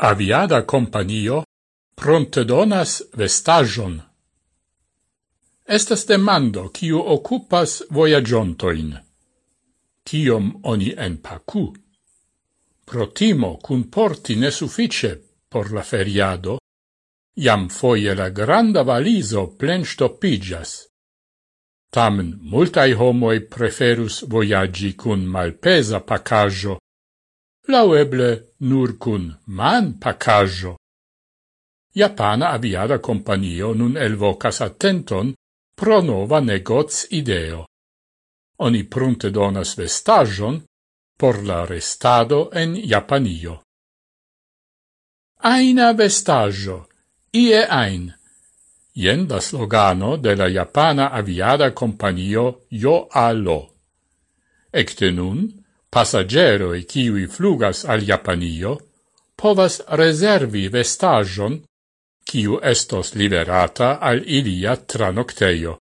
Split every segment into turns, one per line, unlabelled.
aviada companio pronte donas vestajon. Estas demando kiu occupas voyagiantoin. Kiom oni en pacu. Protimo cun porti nesuffice por la feriado, iam foie la granda valiso plen stoppigas. Tamen multai homoi preferus voyagi cun malpesa pacajo laueble nur cun man pacajo. Japana aviada companio nun elvocas attenton pro nova negoz ideo. Oni prunte donas vestajon por la restado en Japanio. Aina vestajo, ie ein. Ien da slogano de la Japana aviada companio Joalo. Ecte nun, Passageroi kiwi flugas al Japanio povas reservi vestajon kiu estos liberata al ilia tranocteio.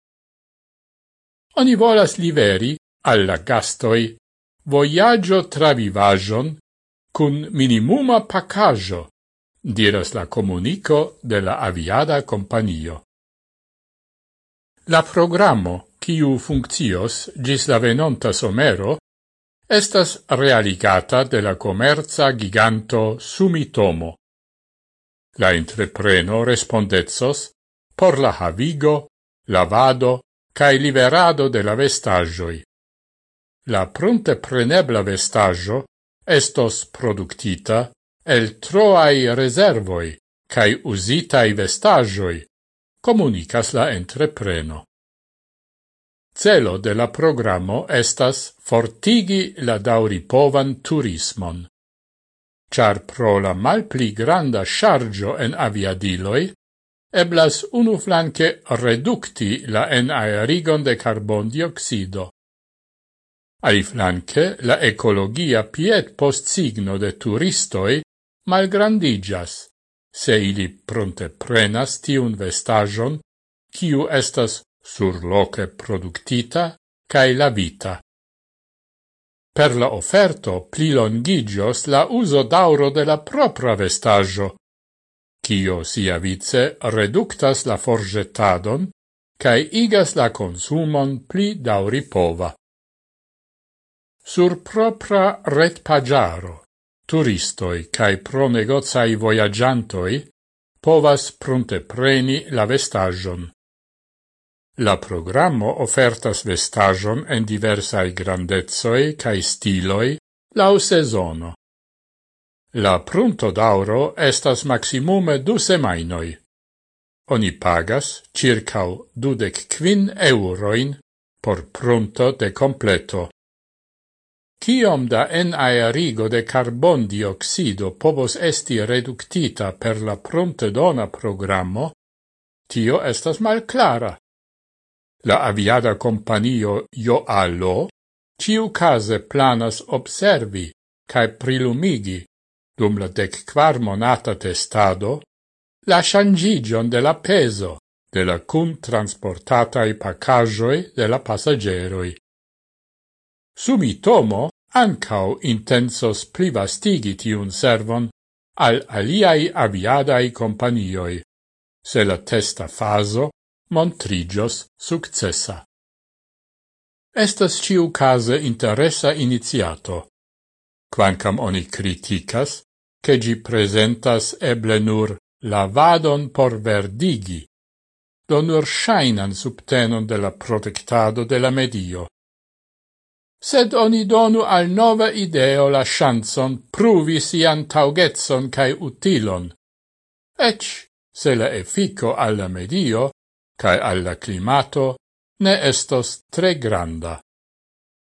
Oni volas liveri alla gastoi voyaggio travivajon cun minimuma pacaggio, diras la comunico de la aviada companio. La programo, kiu funccios gis la venonta somero, estas realigata de la comerza giganto Sumitomo. La entrepreno respondezos por la havigo, lavado cae liberado de la vestagioi. La pronte prenebla vestagio estos productita el troai reservoi cae usitai vestagioi, comunicas la entrepreno. Celo de la programo estas fortigi la dauripovan turismon. Char pro la malpli granda chargio en aviadiloj, eblas unu flanke redukti la enaerigon de carbondioxido. Aliflanque, la ecologia piet post signo de turistoi malgrandigas, se ili pronte prenas tiun vestajon, kiu estas sur loce productita cae la vita. Per la offerto pli longigios la uso dauro de la propra vestaggio, cio sia vice reductas la forgetadon cae igas la consumon pli dauripova. Sur propra ret pagiaro, turistoi cae pronegozai voyagiantoi povas prunte preni la vestagion. La programo ofertas vestajon en diversai grandezoi cae stiloi lau sezono. La prunto d'auro estas maximume du semainoi. Oni pagas circau dudec quin euroin por prunto de completo. Ciom da enaerigo de carbon dioxido povos esti reductita per la prontedona programmo, tio estas malclara. La aviada companio Joalo ciu case planas observi cae prilumigi dum la dec quar monata testado la changigion de la peso de la cun transportatai pacagioi de la passageroi. Sumitomo ancau intensos privastigi tiun servon al aliai aviadai companioi, se la testa faso montrigios successa. Estas ciu case interessa iniziato, quancam oni criticas, che gi presentas eble nur lavadon por verdigi, do nur shainan subtenon de la protectado de la medio. Sed oni donu al nova ideo la chanson pruvi sian taugetson cae utilon, ec se la effico alla medio cae alla climato ne estos tre granda.